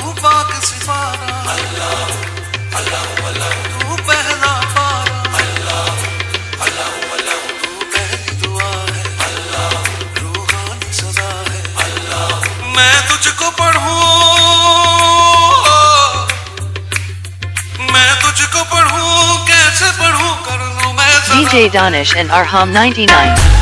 طوباك صفارة الله الله الله DJ Danish and Arham 99.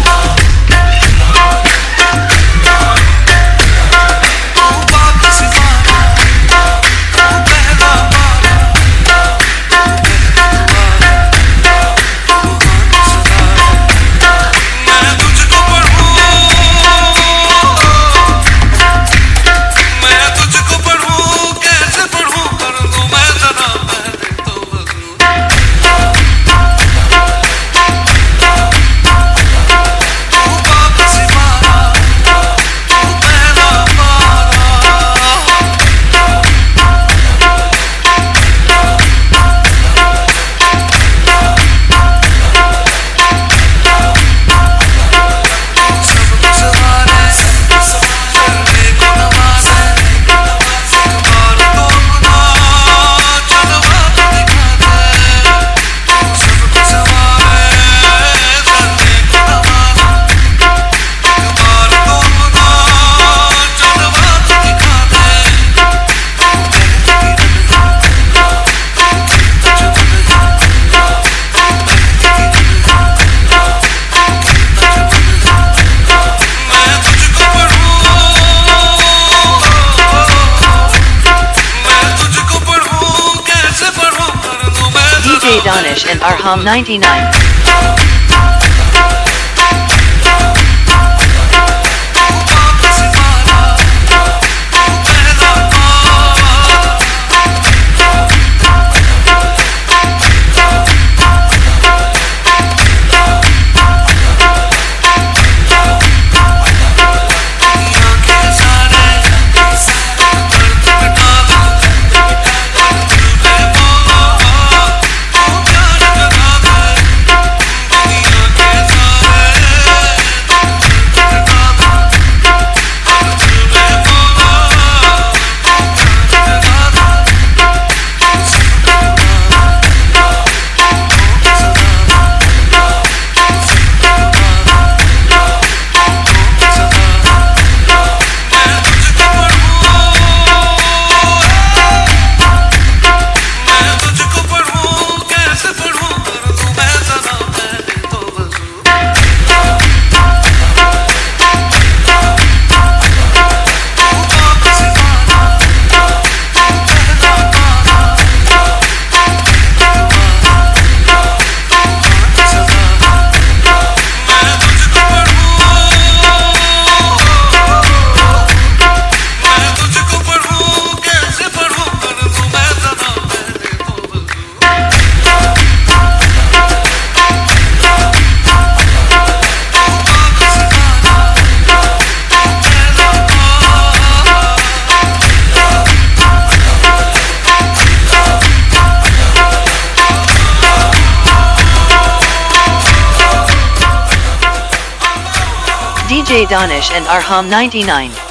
DJ Donish and Arham 99. DJ Donish and Arham 99.